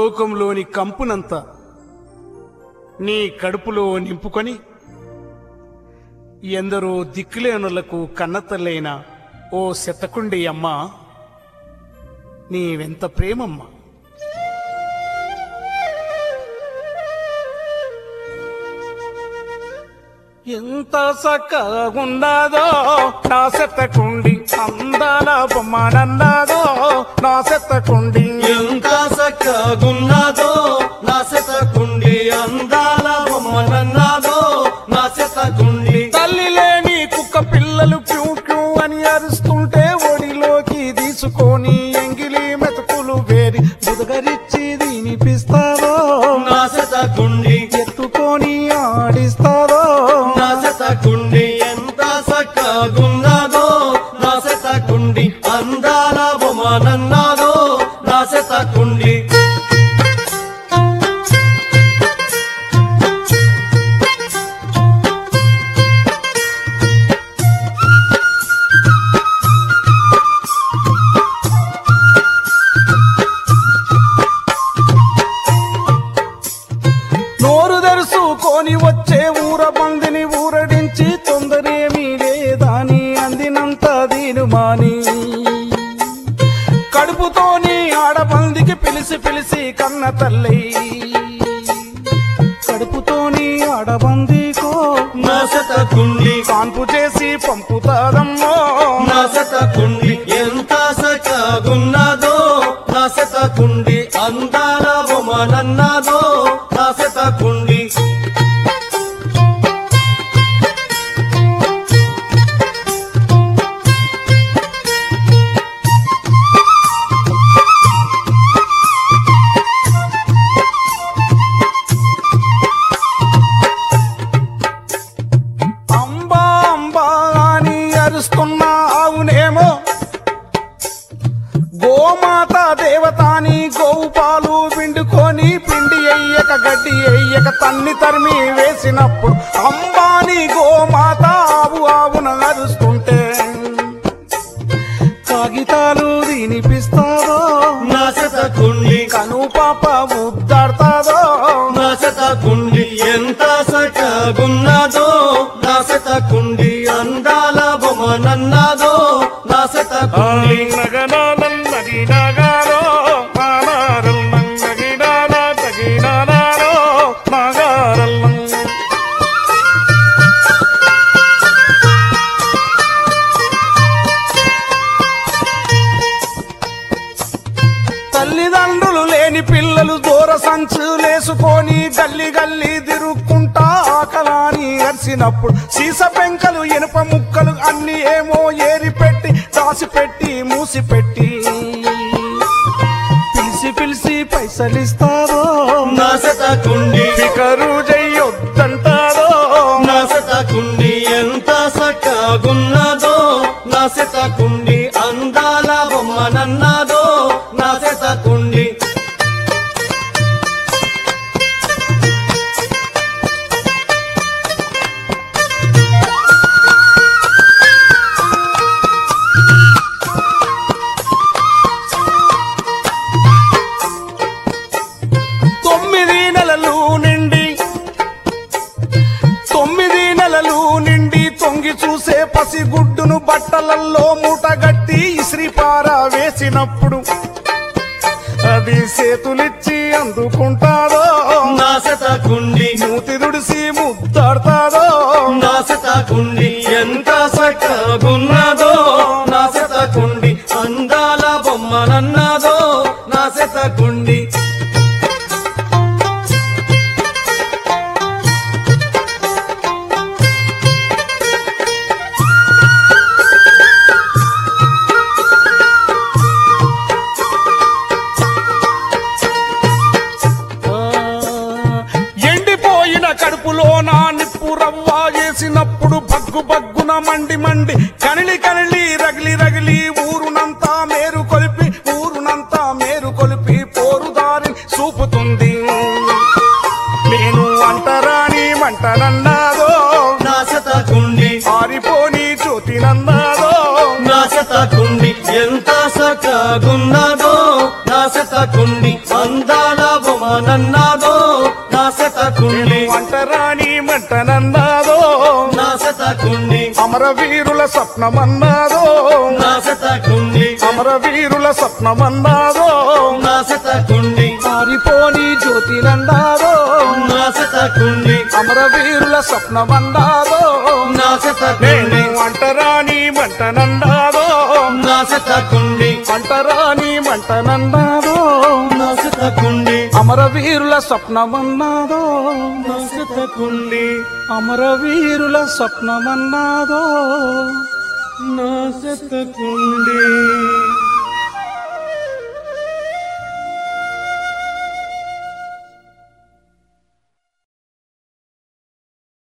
లోకంలోని కంపునంత నీ కడుపులో నింపుకొని ఎందరో దిక్కులేనులకు కన్నతల్లైన ఓ శతకుండి అమ్మ నీవెంత ప్రేమమ్మ. ఎంత చక్కగున్నదో నా శతకుండి అందాల బొమ్మనన్నదో నా శతకుండి ఎంత చక్కగున్నదో నా శతకుండి అందాల బొమ్మనన్నాదో నా శతకుండి తల్లి లేని కుక్క పిల్లలు క్యూ క్యూ అని అరుస్తుంటే ఒడిలోకి తీసుకొని ఎంగిలి మెతుకులు వేరి బుదగరిచ్చి దీనిపిస్తారో నా శతకుండి ఎత్తుకొని ఆడిస్తారో మాని. కడుపుతోని ఆడబందికి పిలిచి పిలిచి కన్న తల్లి. కడుపుతోని ఆడబందికో నా శతకుండి కాన్పు చేసి పంపుతాదమ్మో. నా శతకుండి ఎంత సకగున్నదో. నా శతకుండి అందాల బొమ్మనన్నదో గోమాత దేవతాని గోవు పాలు పిండుకొని పిండి అయ్యక గడ్డి అయ్యక తన్ని తరిమి వేసినప్పుడు అంబాని గోమాత ఆవు ఆవున అరుస్తుంటే కాగితాలు వినిపిస్తాదో నా శతకుండి కను పాప ముద్దాడతాదో? నా శతకుండి ఎంత సకగున్నదో నా శతకుండి అందాల బొమ్మనన్నదో నా శతకుండి నగనాలన్నది తల్లిదండ్రులు లేని పిల్లలు దూర సంచులేసుకొని గల్లి గల్లి తిరుక్కుంటా ఆకలాని అరిసినప్పుడు సీస పెంకలు ఇనుప ముక్కలు అన్ని ఏమో ఏరి పెట్టి దాసిపెట్టి మూసిపెట్టి పిలిచి పిలిచి పైసలిస్తారో? నా శతకుండి ఫికరు చెయ్యొద్దంటారో నా శతకుండి ఎంత సక్కగున్నదో నా మూటగట్టి ఇస్రిపార వేసినప్పుడు అది చేతులిచ్చి అందుకుంటాదో? నా శతకుండి మూతి దుడిసి ముద్దాడతాదో? నా శతకుండి ఎంత సక్కగున్నదో మండి మండి కనిలి కనిలి రగిలి రగిలి ఊరునంతా మేరు కొలిపి ఊరునంతా మేరు కొలిపి పోరుదారి చూపుతుంది. నేను అంటరాని మంటనన్నాదో నా శతకుండి ఆరిపోని జ్యోతినన్నాదో నా శతకుండి ఎంత సక్కగున్నదో నా శతకుండి అందాల బొమ్మనన్నాదో నా శతకుండి అంటరాని మంటనన్నాదో అమరవీరుల శతకుండి అమరవీరుల స్వప్నమన్నాదో నా శతకుండి పారిపోని జ్యోతినందాదో నా శతకుండి అమరవీరుల శతకుండి అంటరాని మంటనందాదో నా శతకుండి అంటరాని మంటనందాదో నా శతకుండి అమరవీరుల స్వప్నమన్నాదో. నా శతకుండి అమరవీరుల స్వప్నమన్నాదో. నా శతకుండి